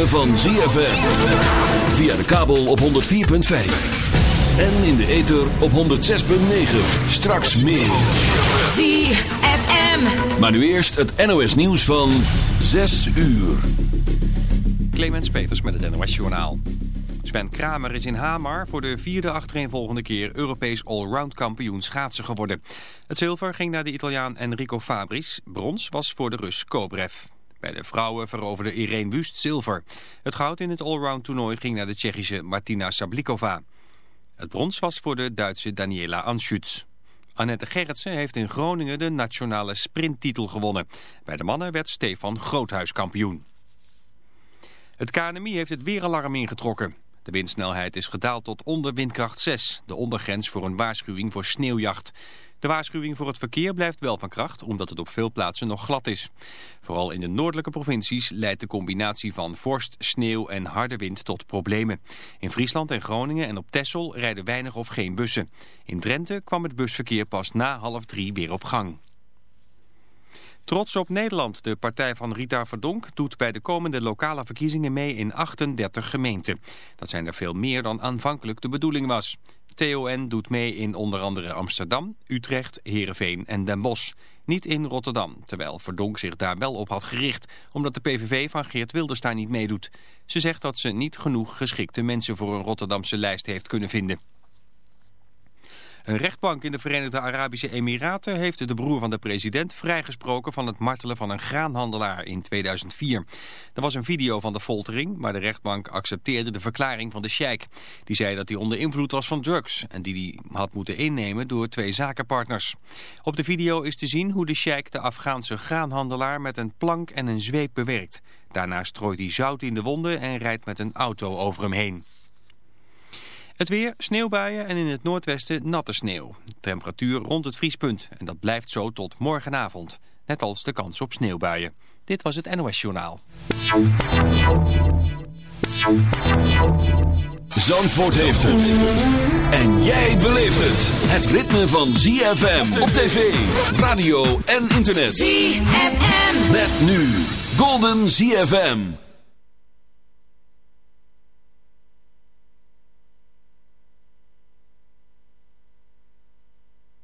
ritme van ZFM. Via de kabel op 104.5. En in de ether op 106.9. Straks meer. ZFM. Maar nu eerst het NOS nieuws van 6 uur. Clemens Peters met het NOS Journaal. Sven Kramer is in Hamar voor de vierde achtereenvolgende keer Europees allround kampioen schaatsen geworden. Het zilver ging naar de Italiaan Enrico Fabris. Brons was voor de Rus Kobrev. Bij de vrouwen veroverde Irene Wust zilver. Het goud in het allround toernooi ging naar de Tsjechische Martina Sablikova. Het brons was voor de Duitse Daniela Anschütz. Annette Gerritsen heeft in Groningen de nationale sprinttitel gewonnen. Bij de mannen werd Stefan Groothuis kampioen. Het KNMI heeft het weeralarm ingetrokken. De windsnelheid is gedaald tot onder windkracht 6, de ondergrens voor een waarschuwing voor sneeuwjacht. De waarschuwing voor het verkeer blijft wel van kracht, omdat het op veel plaatsen nog glad is. Vooral in de noordelijke provincies leidt de combinatie van vorst, sneeuw en harde wind tot problemen. In Friesland en Groningen en op Texel rijden weinig of geen bussen. In Drenthe kwam het busverkeer pas na half drie weer op gang. Trots op Nederland, de partij van Rita Verdonk, doet bij de komende lokale verkiezingen mee in 38 gemeenten. Dat zijn er veel meer dan aanvankelijk de bedoeling was. TON doet mee in onder andere Amsterdam, Utrecht, Heerenveen en Den Bosch. Niet in Rotterdam, terwijl Verdonk zich daar wel op had gericht... omdat de PVV van Geert Wilders daar niet meedoet. Ze zegt dat ze niet genoeg geschikte mensen voor een Rotterdamse lijst heeft kunnen vinden. Een rechtbank in de Verenigde Arabische Emiraten heeft de broer van de president vrijgesproken van het martelen van een graanhandelaar in 2004. Er was een video van de foltering, maar de rechtbank accepteerde de verklaring van de sheik. Die zei dat hij onder invloed was van drugs en die hij had moeten innemen door twee zakenpartners. Op de video is te zien hoe de sheik de Afghaanse graanhandelaar met een plank en een zweep bewerkt. Daarna strooit hij zout in de wonden en rijdt met een auto over hem heen. Het weer, sneeuwbuien en in het noordwesten natte sneeuw. Temperatuur rond het vriespunt en dat blijft zo tot morgenavond. Net als de kans op sneeuwbuien. Dit was het NOS Journaal. Zandvoort heeft het. En jij beleeft het. Het ritme van ZFM op tv, radio en internet. ZFM. Met nu Golden ZFM.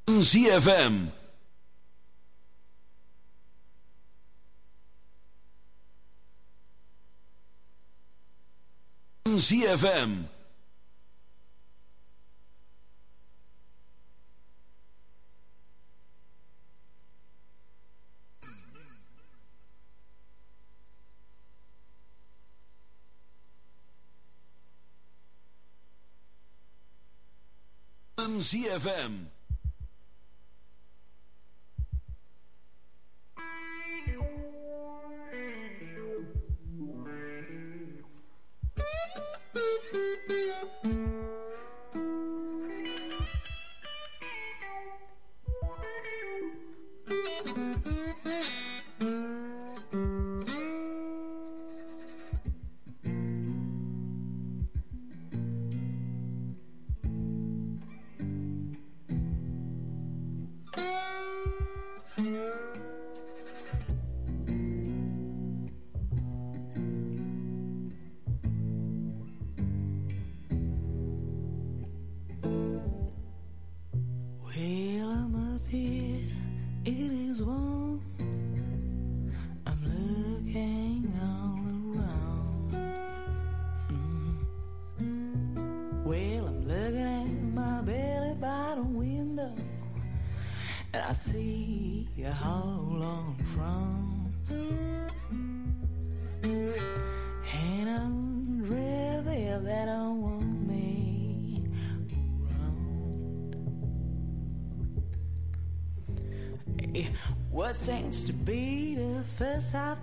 ZFM. ZFM. ZFM. Well,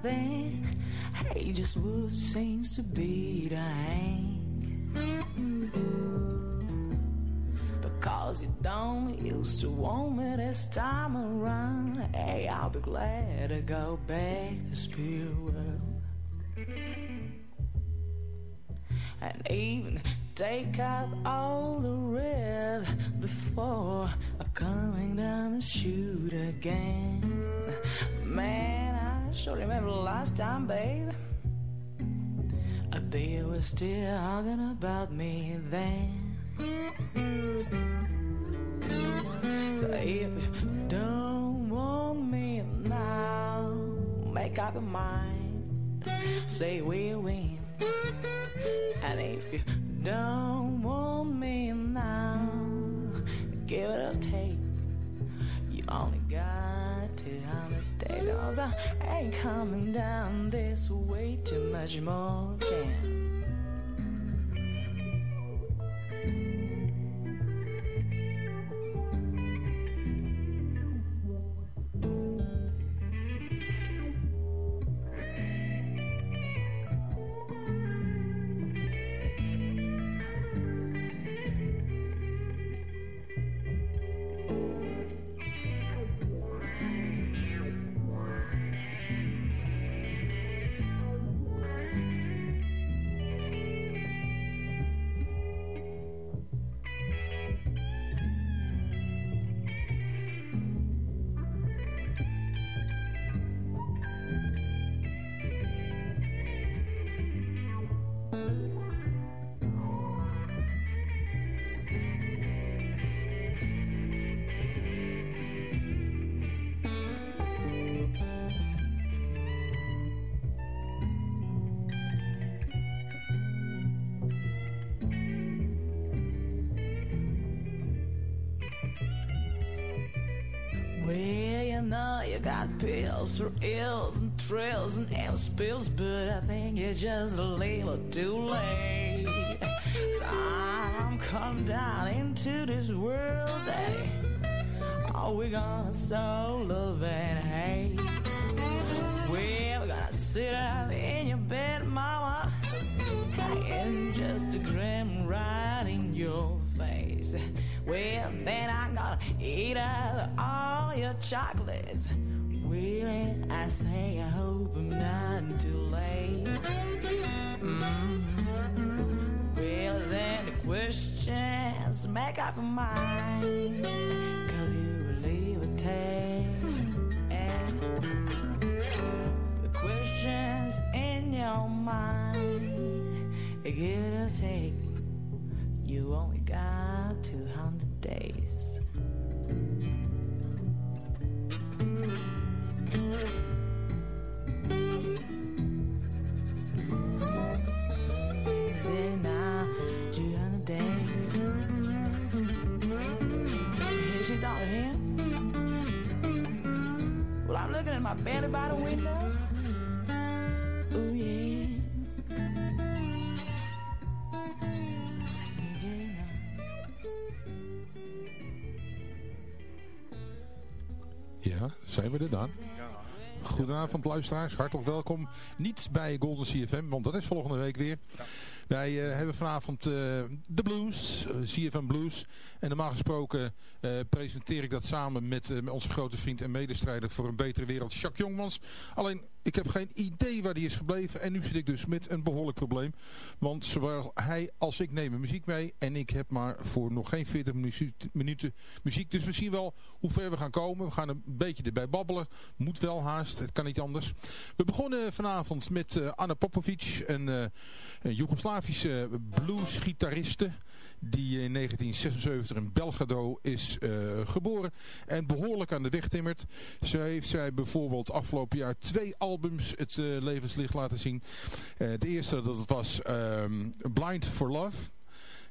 I Hey, just what seems to be the hang. Because you don't used to want me this time around. Hey, I'll be glad to go back to spirit world. And even take up all the rest before coming down the chute again. Sure remember the last time, babe. they were still talking about me then. So if you don't want me now, make up your mind. Say we'll win. And if you don't want me now, give it a take. You only got 200 days. Cause I ain't coming down this way too much more. Can. For ills and thrills and M spills, but I think you're just a little too late. So I'm come down into this world, eh? Are we gonna sow love and hate? We're gonna sit up in your bed, mama, and just a grim right in your face. Well, then I'm gonna eat up all your chocolates. Really, I say I hope I'm not too late. Mm. Well, is any questions? Make up your mind. Cause you will leave a take. The questions in your mind, give or take. You only got 200 days. My belly by the window. Oh, yeah. Yeah, now. Ja, zijn we er dan? Goedenavond luisteraars, hartelijk welkom. Niet bij Golden CFM, want dat is volgende week weer. Wij eh, hebben vanavond eh, de blues, eh, CFM Blues. En normaal gesproken presenteer ik dat samen met, met onze grote vriend en medestrijder voor een betere wereld, Jacques Jongmans. Alleen, ik heb geen idee waar die is gebleven. En nu zit ik dus met een behoorlijk probleem. Want zowel hij als ik nemen muziek mee. En ik heb maar voor nog geen 40 minu- minuten muziek. Dus we zien wel hoe ver we gaan komen. We gaan een beetje erbij babbelen. Moet wel haast, het kan niet anders. We begonnen vanavond met eh, Anna Popovic, een, eh, een Joegoslavische bluesgitariste. Die in 1976 in Belgrado is eh, geboren. En behoorlijk aan de weg timmert. Zo heeft zij bijvoorbeeld afgelopen jaar twee albums het eh, levenslicht laten zien. Eh, de eerste dat was ehm, Blind for Love.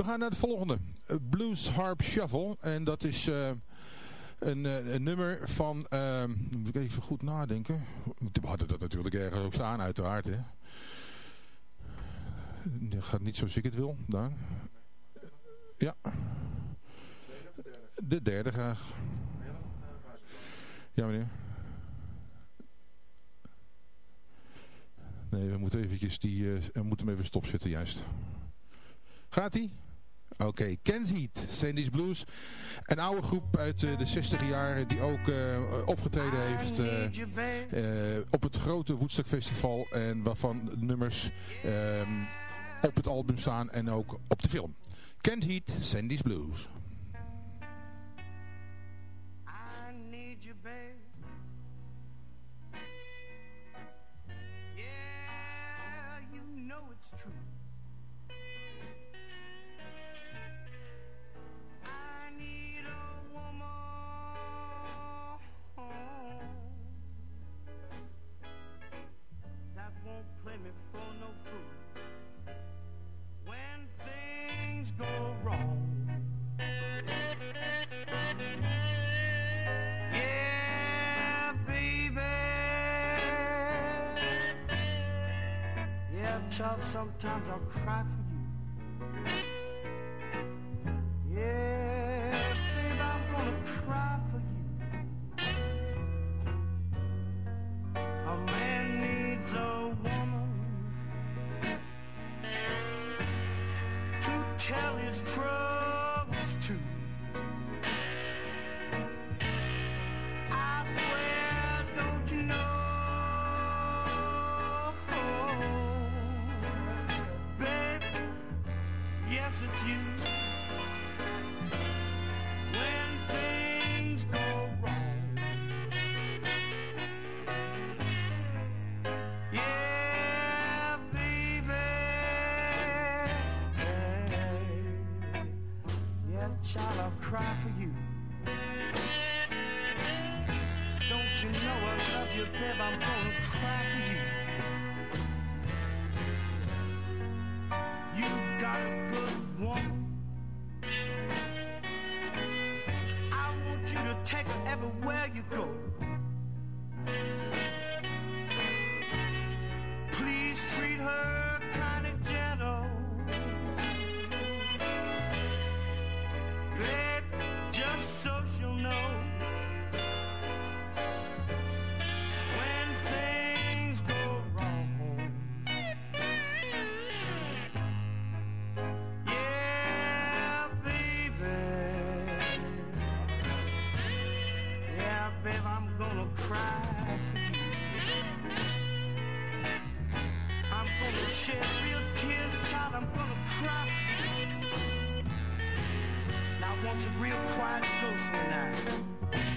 We gaan naar het volgende. Eh, Blues Harp Shuffle. En dat is eh, een, eh, een, nummer van... Moet ik even goed nadenken. We hadden dat natuurlijk ergens ook staan uiteraard. Hè. Dat gaat niet zoals ik het wil. Daar. Ja. De derde graag. Ja meneer. Nee, we moeten eventjes die... Uh, moeten hem even stopzetten juist. Gaat hij? Oké, okay. Heat, Sandy's Blues. Een oude groep uit eh, de 60 jaren die ook eh, opgetreden heeft eh, op het grote Woodstock Festival. En waarvan nummers ehm, op het album staan en ook op de film. Kent Heat, Sandy's Blues. child, sometimes I'll cry for wants a real quiet ghost tonight.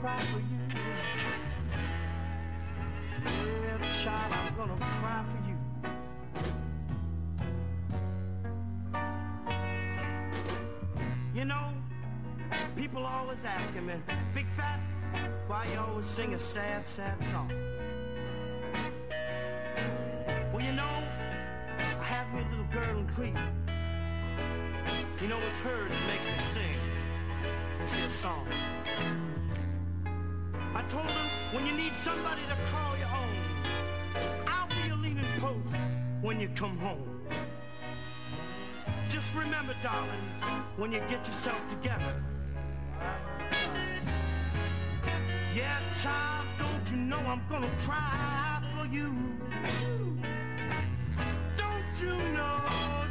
Cry for you. Yeah, child, I'm gonna cry for you. You know, people always asking me, Big Fat, why you always sing a sad, sad song? Well, you know, I have me a little girl in Crete. You know, it's her that makes me sing this here song. Told her, when you need somebody to call your own, I'll be your leaning post when you come home. Just remember, darling, when you get yourself together. Yeah, child, don't you know I'm gonna cry for you? Don't you know,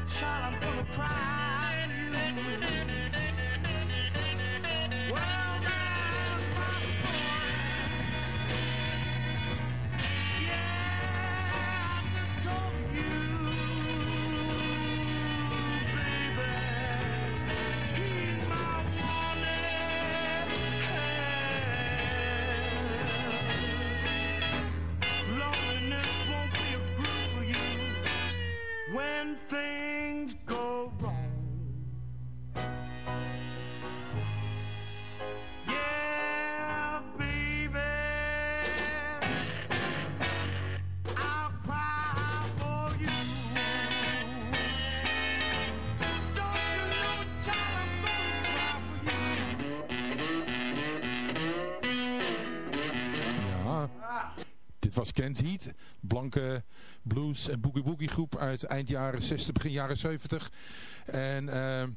child, I'm gonna cry for you? Was Kent Heat. Blanke blues en boogie boogie groep uit eind jaren 60, begin jaren 70. En eh,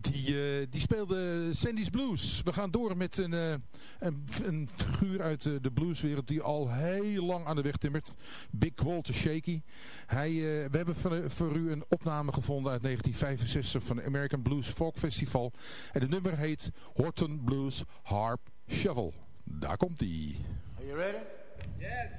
die, eh, die speelde Sandy's Blues. We gaan door met een, eh, een, een figuur uit de blueswereld die al heel lang aan de weg timmert. Big Walter Shaky. Hij, we hebben voor, voor u een opname gevonden uit 1965 van het American Blues Folk Festival. En het nummer heet Horton Blues Harp Shovel. Daar komt hij. Are you ready? Yes.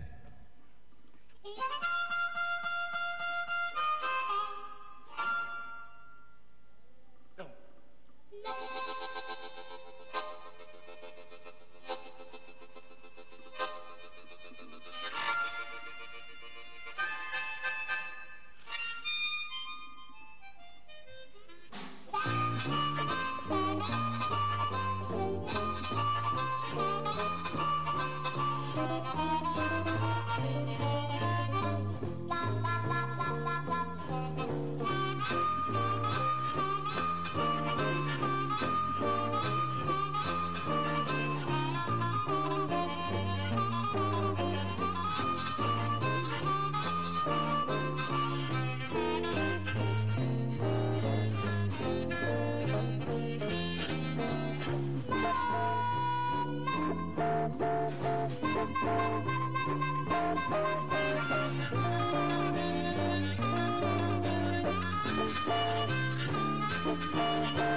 Música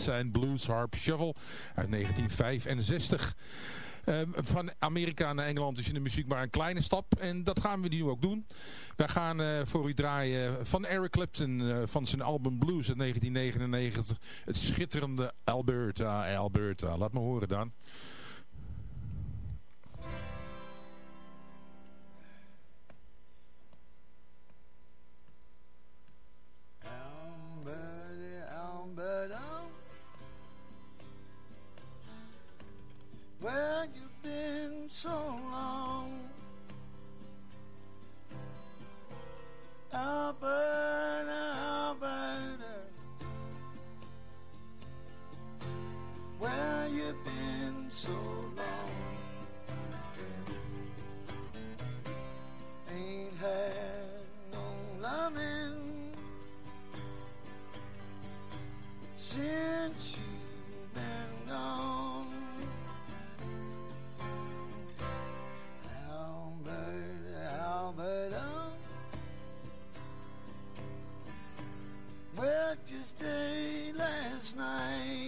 zijn Blues Harp Shuffle uit 1965. Um, van Amerika naar Engeland is in de muziek maar een kleine stap. En dat gaan we nu ook doen. Wij gaan uh, voor u draaien van Eric Clapton uh, van zijn album Blues uit 1999. Het schitterende Alberta, Alberta. Laat me horen dan. Where you been so long? Alberta, Alberta. Where you been so long? Ain't had no loving since Just Day last night.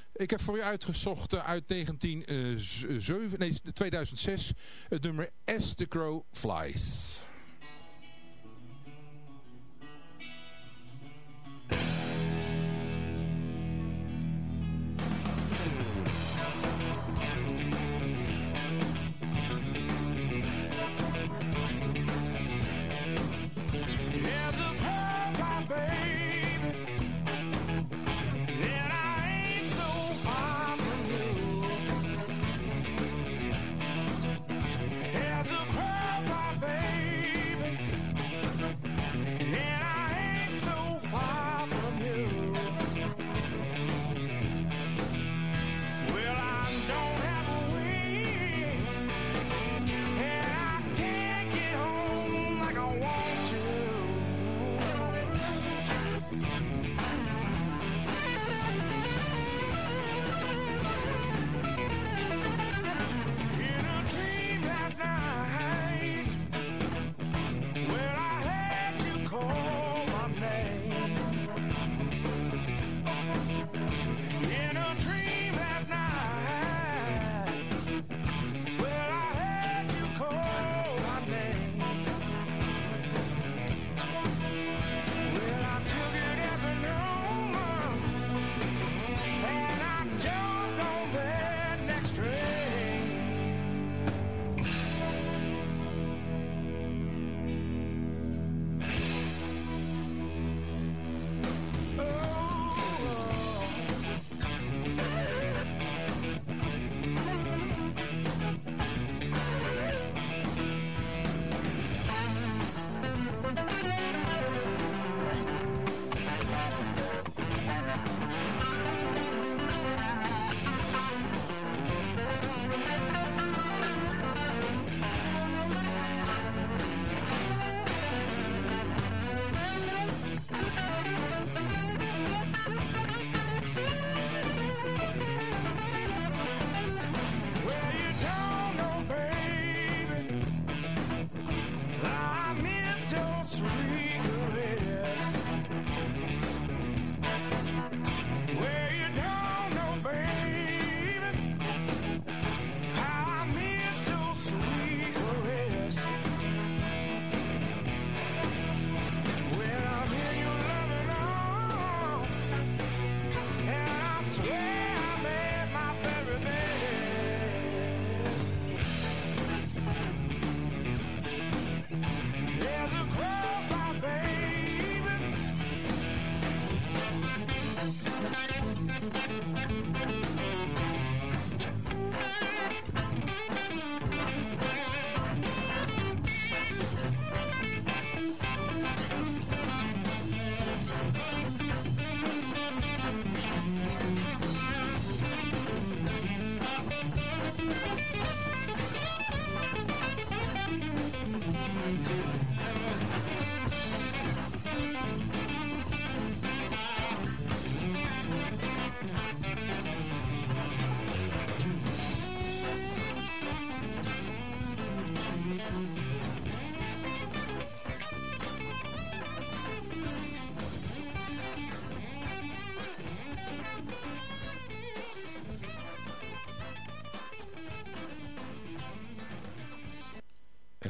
Ik heb voor u uitgezocht uit 1907, nee, 2006 het nummer As the Crow Flies.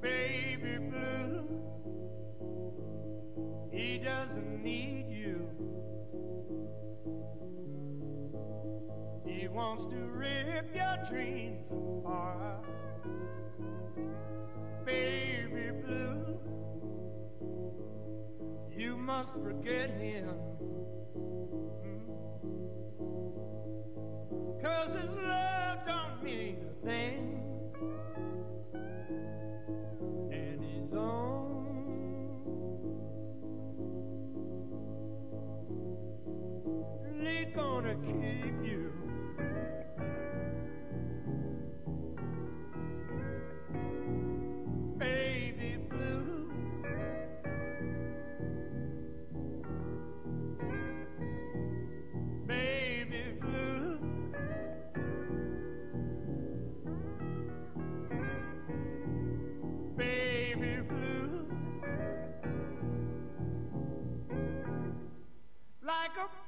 Baby blue, he doesn't need you. He wants to rip your dreams apart. Baby blue you must forget him. Hmm? Cause his love don't mean and his own. Lick on a key. Go.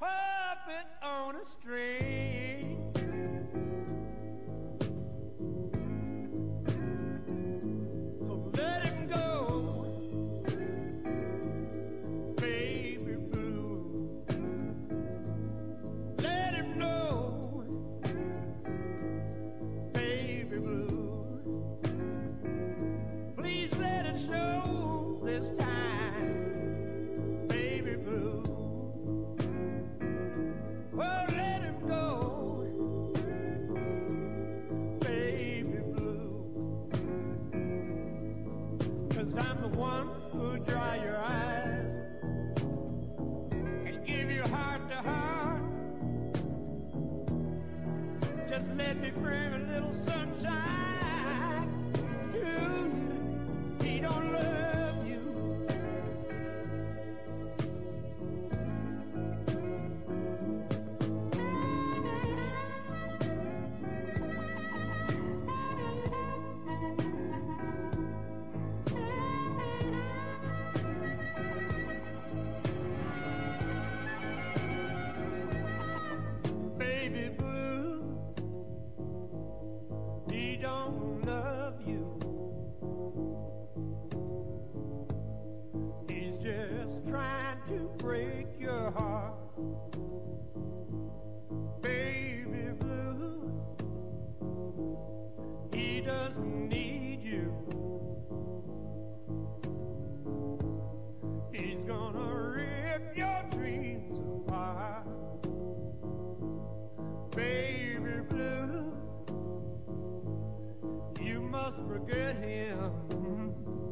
just forget him.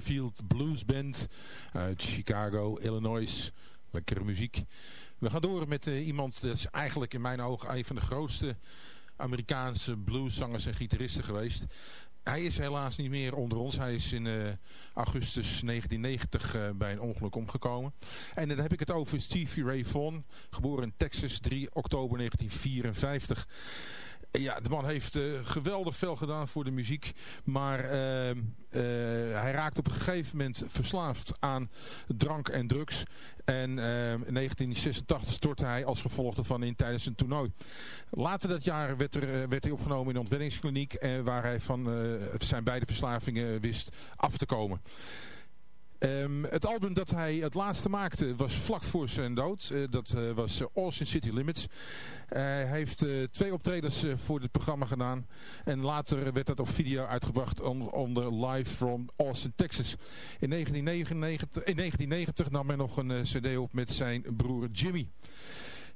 Butterfield Blues Band uit Chicago, Illinois. Lekkere muziek. We gaan door met uh, iemand, dat is eigenlijk in mijn ogen een van de grootste Amerikaanse blueszangers en gitaristen geweest. Hij is helaas niet meer onder ons. Hij is in uh, augustus 1990 uh, bij een ongeluk omgekomen. En dan heb ik het over Stevie Ray Vaughan, geboren in Texas 3 oktober 1954. Ja, de man heeft uh, geweldig veel gedaan voor de muziek. Maar uh, uh, hij raakt op een gegeven moment verslaafd aan drank en drugs. En in 1986 stortte hij als gevolg daarvan in tijdens een toernooi. Later dat jaar werd, er, werd hij opgenomen in een ontwenningskliniek. waar hij van zijn beide verslavingen wist af te komen. Um, het album dat hij het laatste maakte was vlak voor zijn dood. Uh, dat uh, was uh, Austin City Limits. hij heeft twee optredens voor dit programma gedaan. En later werd dat op video uitgebracht on, onder Live from Austin, Texas. In 1999, in 1990 nam hij nog een cd op met zijn broer Jimmy.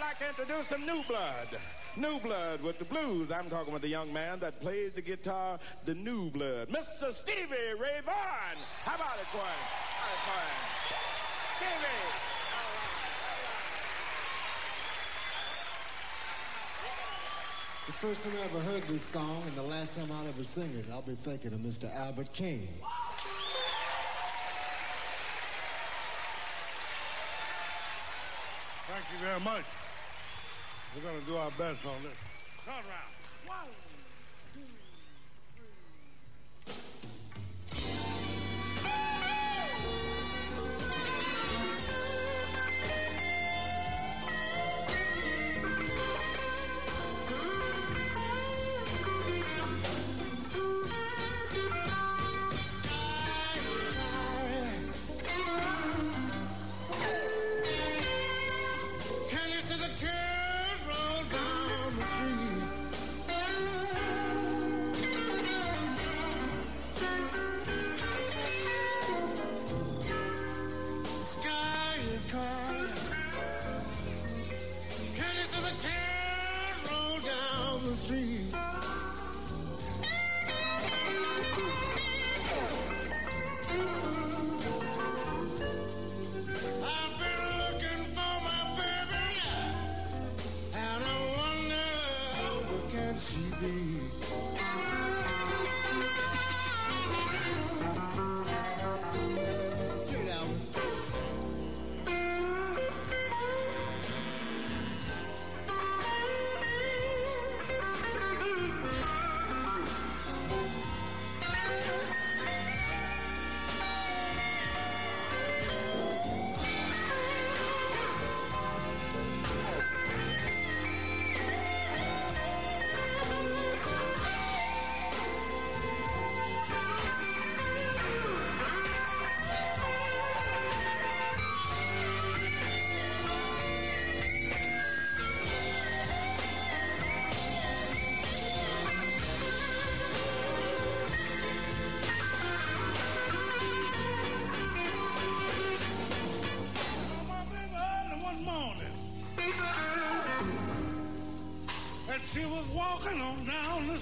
Like to introduce some new blood. New blood with the blues. I'm talking with the young man that plays the guitar, the new blood. Mr. Stevie Ray Vaughan. How about it, Quinn? All right, Quinn. Stevie. The first time I ever heard this song and the last time I'll ever sing it, I'll be thinking of Mr. Albert King. Thank you very much. We're going to do our best on this. Turn around. One. Give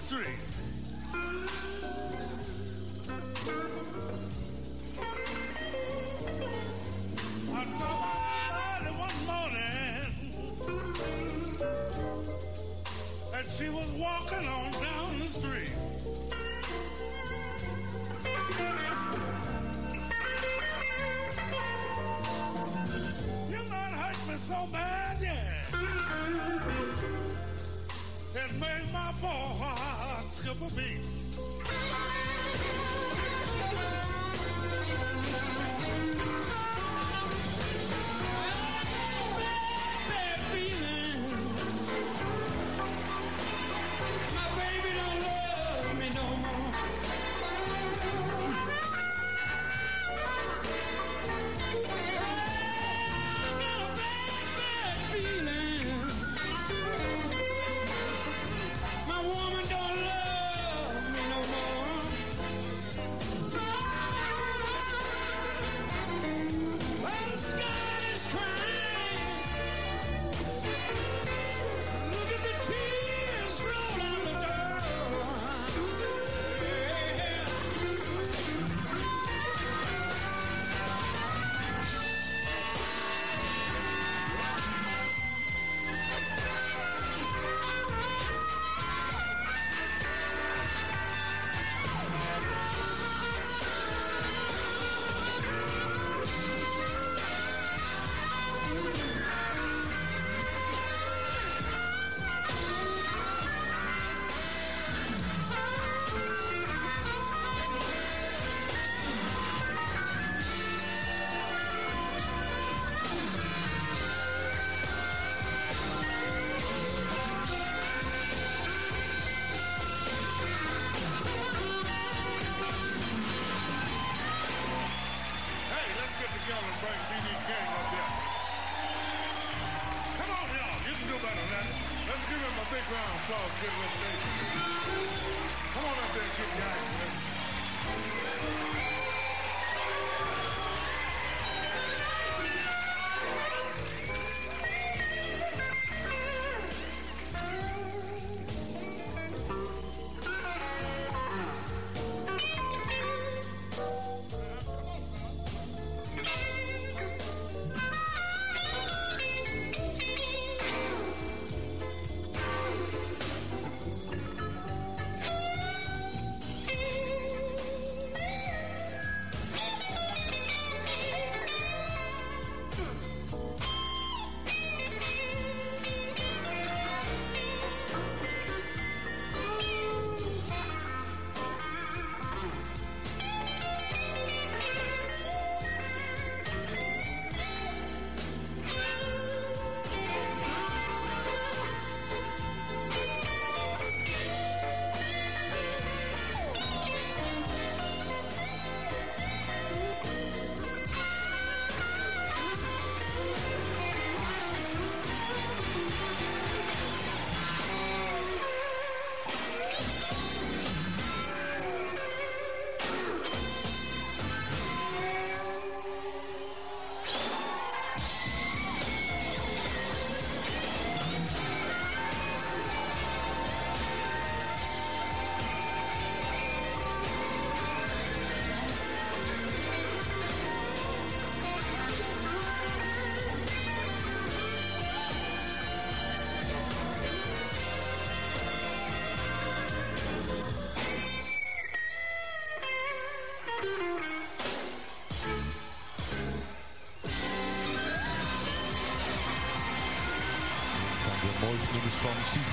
victory!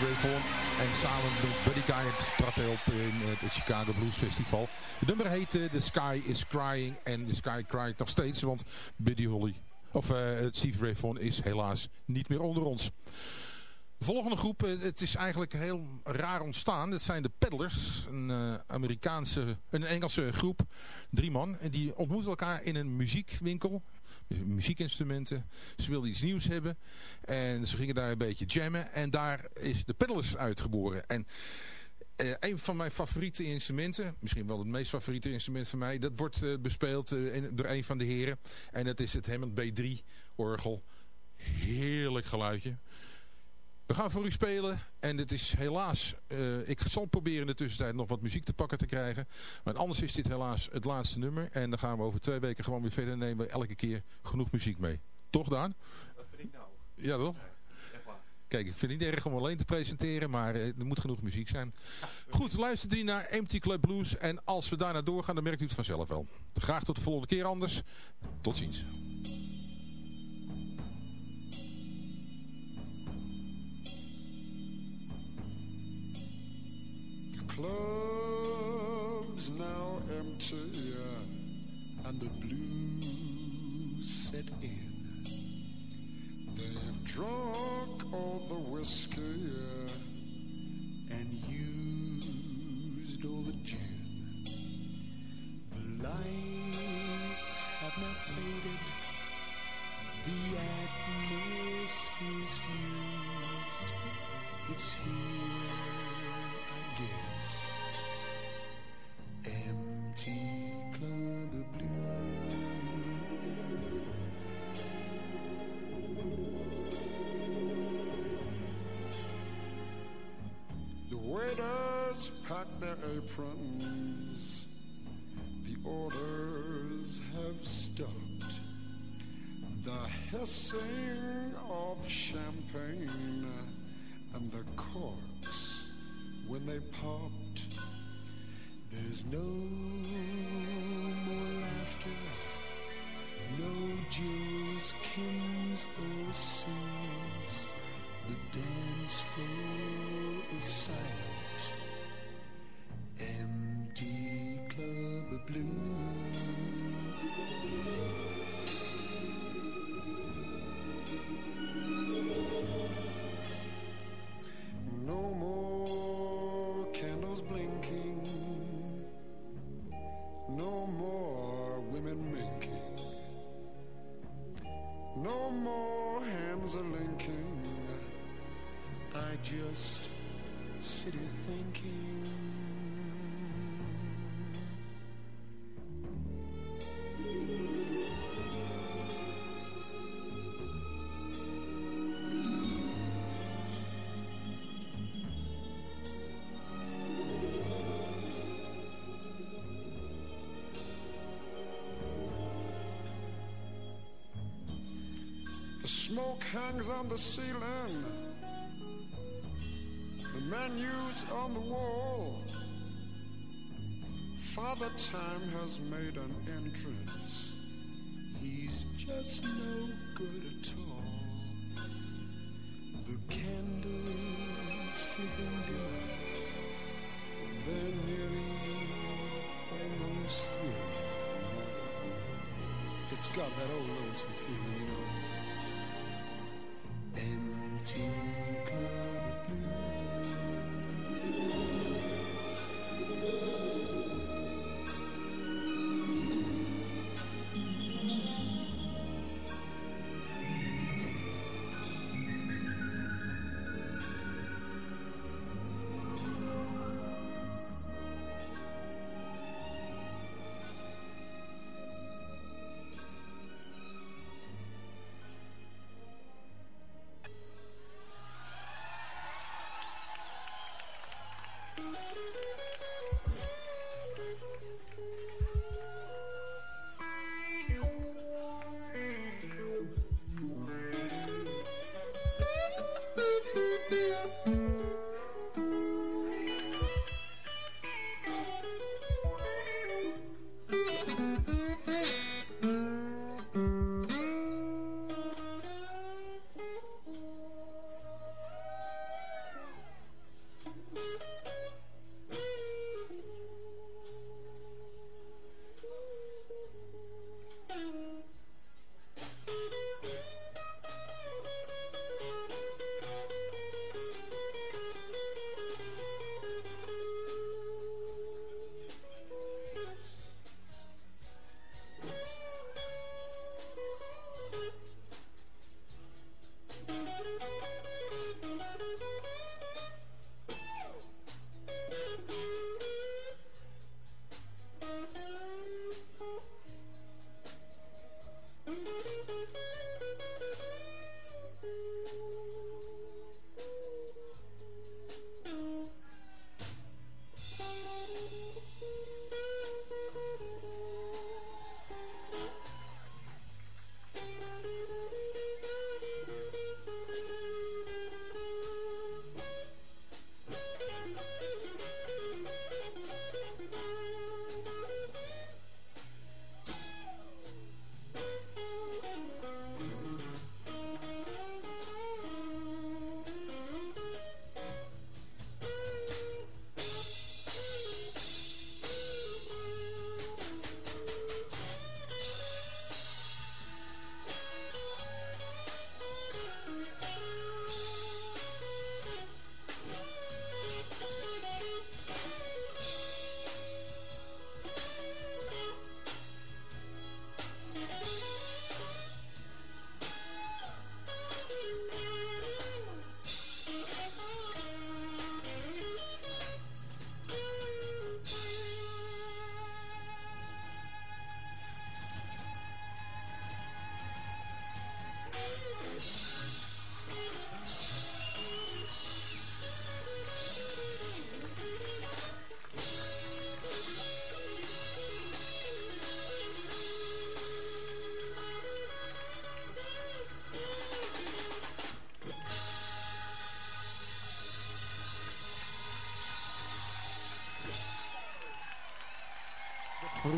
En samen met Buddy Guy hij op in eh, het Chicago Blues Festival. Het nummer heette The Sky is Crying. En The Sky crying nog steeds, want Buddy Holly, of uh, Steve Ray Vaughan is helaas niet meer onder ons. De volgende groep, eh, het is eigenlijk heel raar ontstaan. Dat zijn de Peddlers, een Amerikaanse, een Engelse groep, drie man. En die ontmoeten elkaar in een muziekwinkel muziekinstrumenten. Ze wilden iets nieuws hebben. En ze gingen daar een beetje jammen. En daar is de Peddlers uitgeboren. En uh, een van mijn favoriete instrumenten, misschien wel het meest favoriete instrument van mij, dat wordt uh, bespeeld in, door een van de heren. En dat is het Hammond B3 orgel. Heerlijk geluidje. We gaan voor u spelen en het is helaas, uh, ik zal proberen in de tussentijd nog wat muziek te pakken te krijgen. Maar anders is dit helaas het laatste nummer en dan gaan we over twee weken gewoon weer verder nemen. Elke keer genoeg muziek mee. Toch Daan? Dat vind ik nou. Ja toch? Nee, Kijk, ik vind het niet erg om alleen te presenteren, maar uh, er moet genoeg muziek zijn. Goed, luistert u naar Empty Club Blues en als we daarna doorgaan, dan merkt u het vanzelf wel. Graag tot de volgende keer anders. Tot ziens. Club's now empty and the blues set in. They've drunk all the whiskey I just sit here thinking. The smoke hangs on the ceiling. Menus on the wall. Father Time has made an entrance. He's just no good at all. The candles flickering dim. They're nearly almost through. It's got that old lonesome feeling, you know.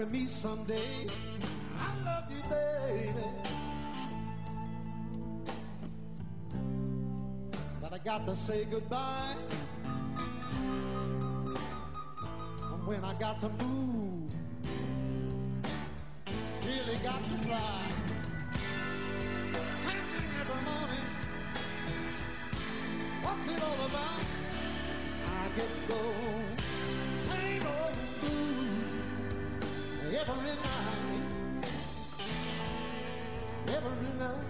Worry me someday. I love you, baby. But I got to say goodbye. And when I got to move, really got to fly. Taking every morning. What's it all about? I get gold. Every night. Every night.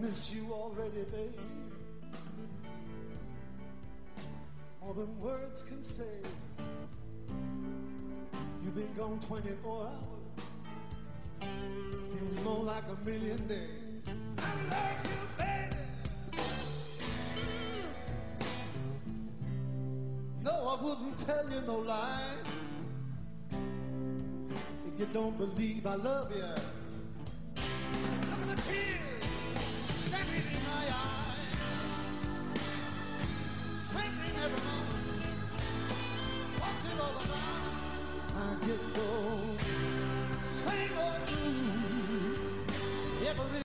Miss you already, babe. More than words can say. You've been gone 24 hours. Feels more like a million days. I love you, baby. No, I wouldn't tell you no lie. If you don't believe I love you,